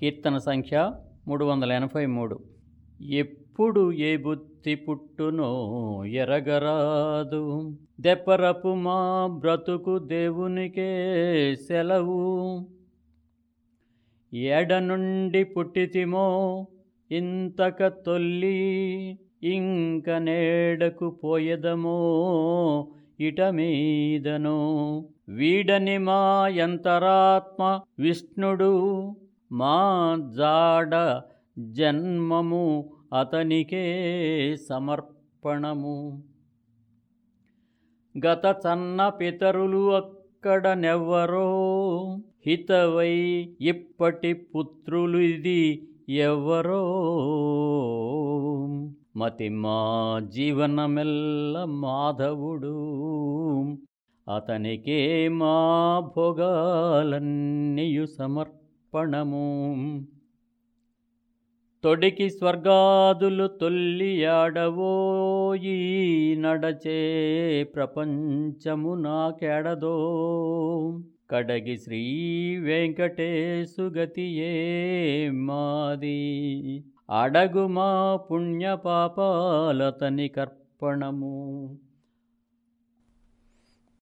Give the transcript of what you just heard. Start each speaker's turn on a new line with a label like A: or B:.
A: కీర్తన సంఖ్య మూడు వందల ఎనభై మూడు. ఎప్పుడు ఏ బుద్ధి పుట్టునో ఎరగరాదు. దెప్పరపు మా బ్రతుకు దేవునికే సెలవు. ఎడ నుండి పుట్టితిమో ఇంతక తొల్లి ఇంక నేడకు పోయదమో ఇట మీదను. వీడని మా యంతరాత్మ విష్ణుడు మా జాడ జన్మము అతనికే సమర్పణము. గత చన్న పితరులు అక్కడ నెవ్వరో హితవై ఇప్పటి పుత్రులు ఇది ఎవరో మతి మా జీవనమెల్ల మాధవుడు అతనికే మా భోగాలన్నీయు సమర్పణము తొడికి స్వర్గాదులు తొల్లియాడవోయి నడచే ప్రపంచము నాకెడదో. కడగి శ్రీ వెంకటేశుగతియే మాది. అడగు మా పుణ్యపాపాలతని కర్పణము.